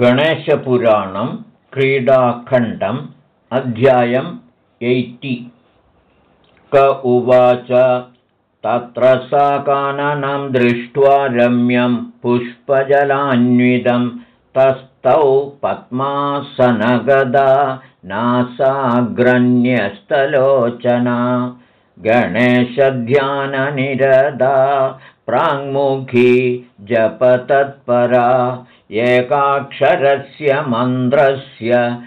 गणेशपुराणं क्रीडाखण्डम् अध्यायम् एय्टि। क उवाच तत्र सा काननं दृष्ट्वा रम्यं पुष्पजलान्वितं तस्थौ पद्मासनगदा नासाग्रण्यस्तलोचना गणेशध्याननिरदा प्राङ्मुखी जपतत्परा एकाक्षरस्य मन्त्रस्य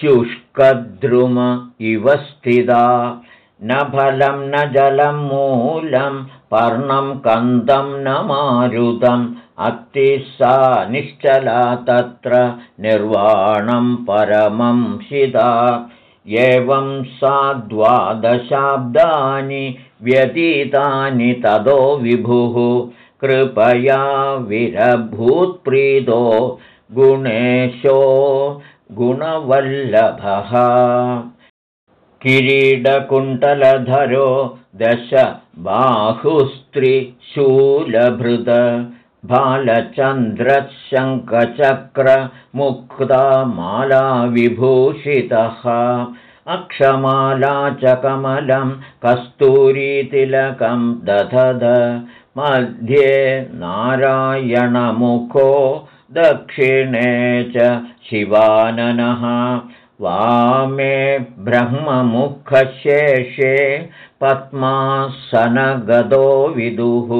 शुष्कद्रुम इव स्थिता। न फलं न जलं मूलं पर्णं कन्दं न मारुतम्। सा निश्चला तत्र निर्वाणं परमं शिदा एवं सा द्वादशाब्दानि व्यतीतानि तदो विभुः कृपया विरभूत्प्रीतो गुणेशो गुणवल्लभः। किरीडकुण्टलधरो दश बाहुस्त्रिशूलभृत विभूषितः अक्षमाला च कमलं कस्तूरीतिलकं दधद मध्ये नारायणमुखो दक्षिणे च शिवाननः। वामे ब्रह्ममुखशेषे पद्मासनगदो विदुः।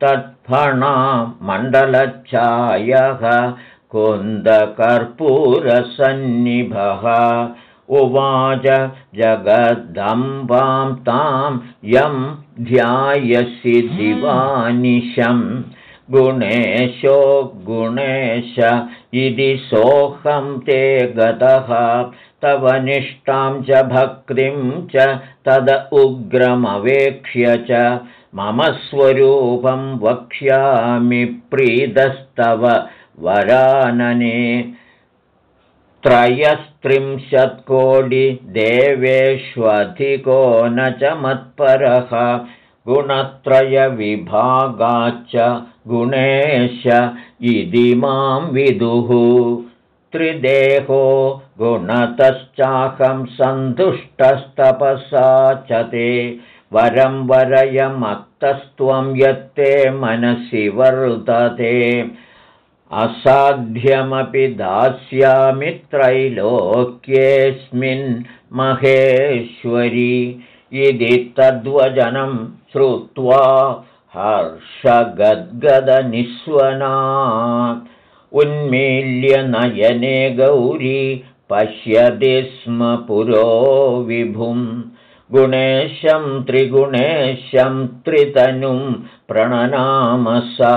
तत्फणा मण्डलच्छायः कुन्दकर्पूरसन्निभः उवाच जगदम्बां तां यं ध्यायसि दिवानिशं। गुणेशो गुणेश इति सोऽहं ते गतः। तव निष्ठां च भक्तिं च तद उग्रमवेक्ष्य च। मम स्वरूपं वक्ष्यामि प्रीतस्तव वरानने त्रयस्त्रिंशत्कोटिदेवेष्वधिको न च मत्परः गुणत्रयविभागाच्च गुणेश इति मां विदुः। त्रिदेहो गुणतश्चाकं सन्तुष्टस्तपसा च ते। वरं वरयमत्तस्त्वं यत्ते मनसि वर्तते असाध्यमपि दास्यामि त्रैलोक्येऽस्मिन् महेश्वरी इति तद्वचनं श्रुत्वा हर्षगद्गदनिःस्वना उन्मील्य नयने गौरी पश्यति स्म पुरो विभुं। गुणेशं त्रिगुणेशं त्रितनुं प्रणनामसा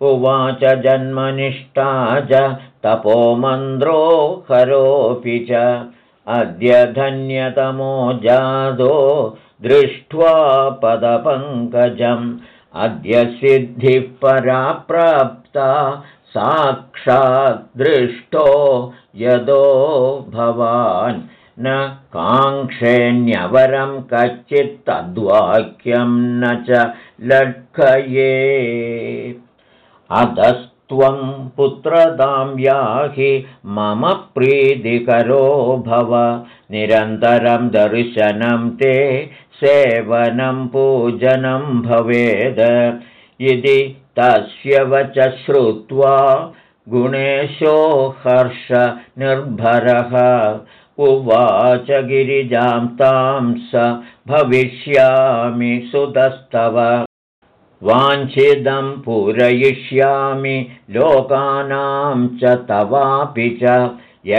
उवाच जन्मनिष्ठा च तपोमन्द्रो हरोऽपि च। अद्य धन्यतमो जादो दृष्ट्वा पदपङ्कजम्। अद्य सिद्धिः परा प्राप्ता साक्षाद्दृष्टो यदो भवान्। न काङ्क्षेण्यवरं कच्चित्तद्वाक्यं न च लड्कये अधस्त्वं पुत्रदां याहि मम प्रीतिकरो भव। निरन्तरं दर्शनं ते सेवनं पूजनं भवेद्। इति तस्य वच श्रुत्वा गुणेशो हर्षनिर्भरः। उवाच गिरिजां तां स भविष्यामि सुतस्तव वाञ्छिदं पूरयिष्यामि लोकानां च तवापि च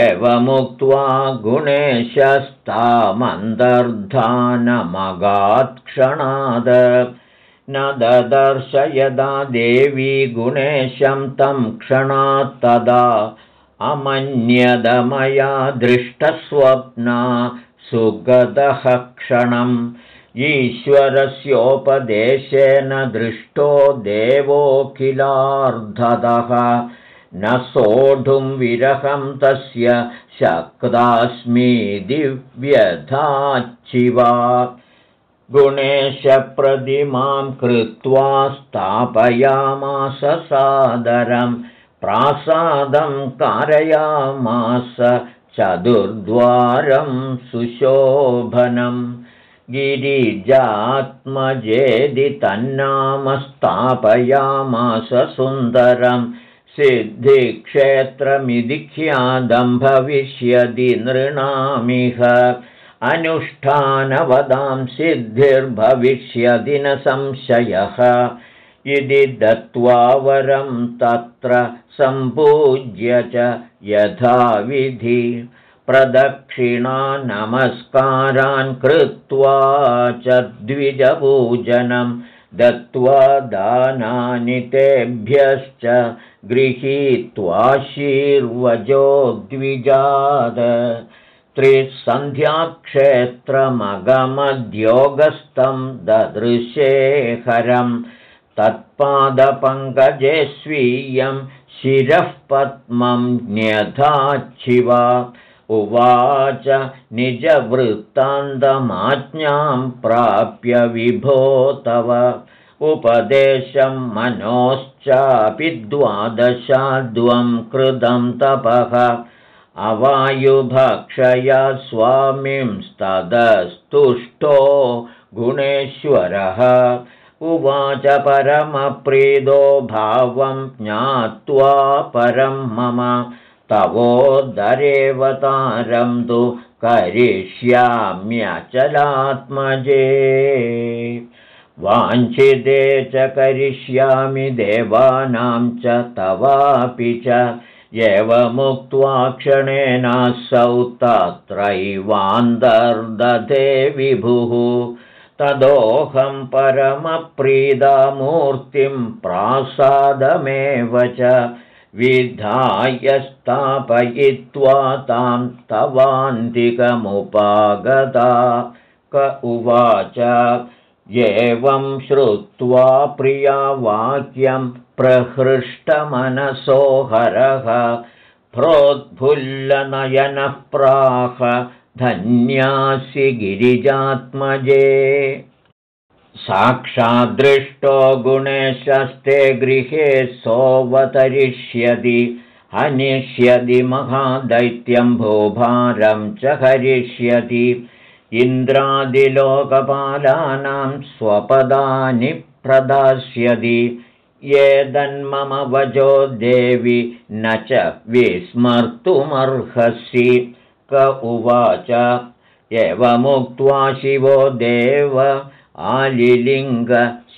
एवमुक्त्वा गुणेशस्तामन्तर्धानमगात्क्षणाद न ददर्श यदा देवी गुणेशं तं क्षणात्तदा अमन्यदमया दृष्टस्वप्ना सुगतः क्षणम् ईश्वरस्योपदेशेन दृष्टो देवोऽखिलार्धतः न सोढुं विरहं तस्य शक्तास्मि दिव्यथाचिवा गुणेशप्रतिमां कृत्वा स्थापयामास सादरं प्रासादं कारयामास चतुर्द्वारं सुशोभनं गिरिजात्मजेदि तन्नामस्थापयामास सुन्दरं सिद्धिक्षेत्रमिति ख्यातं भविष्यति नृणामिह। अनुष्ठानवदां सिद्धिर्भविष्यति न संशयः। इति दत्त्वा वरं तत्र सम्पूज्य च यथाविधि प्रदक्षिणा नमस्कारान् कृत्वा च द्विजपूजनं दत्त्वा दानानि तेभ्यश्च गृहीत्वाशीर्वजो द्विजाद त्रिसन्ध्याक्षेत्रमगमद्योगस्थं ददृशेखरम् तत्पादपङ्कजे स्वीयं शिरः पद्मं न्यथाच्छिवा उवाच निजवृत्तान्तमाज्ञां प्राप्य विभो तव। उपदेशं मनोश्चापि द्वादशाद्वं कृतं तपः। अवायुभक्षया स्वामिंस्तदस्तुष्टो गुणेश्वरः। उवाच परमप्रीदो भावं ज्ञात्वा परं मम तवोदरेवतारं तु करिष्याम्यचलात्मजे। वाञ्छिते च करिष्यामि देवानां च तवापि च एवमुक्त्वा क्षणेनासौ तत्रैवान्तर्दधे विभुः। तदोऽहं परमप्रीदामूर्तिं प्रासादमेव च विधाय स्थापयित्वा तां तवान्तिकमुपागता। क उवाच एवं श्रुत्वा प्रियावाक्यं प्रहृष्टमनसोहरः प्रोद्फुल्लनयनः प्राह धन्यासि गिरिजात्मजे साक्षादृष्टो गुणेशस्ते गृहे सोऽवतरिष्यति हनिष्यति महादैत्यं भूभारं च हरिष्यति इन्द्रादिलोकपालानां स्वपदानि प्रदास्यति ये दन्मम वजो देवि न च विस्मर्तुमर्हसि। उवाच एवमुक्त्वा शिवो देव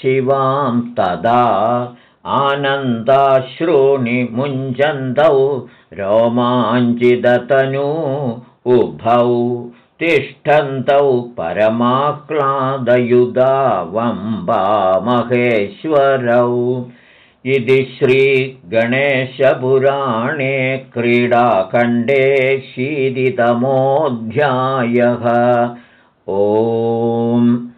शिवां तदा आनन्दाश्रूणि मुञ्चन्तौ रोमाञ्चिदतनु उभौ तिष्ठन्तौ परमाह्लादयुधावम्बामहेश्वरौ। इति श्रीगणेशपुराणे क्रीडाखण्डे शीतितमोऽध्यायः। ओम्